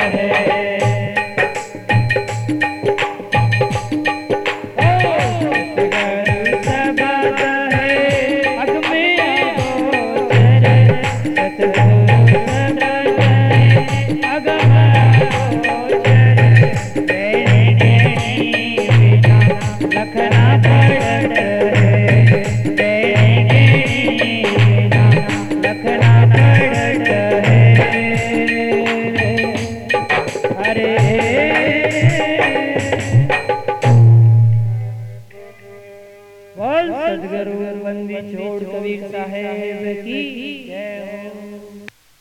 है अरे बोल सदगुरु बंदी छोड़ कबीर साहेब की जय हो।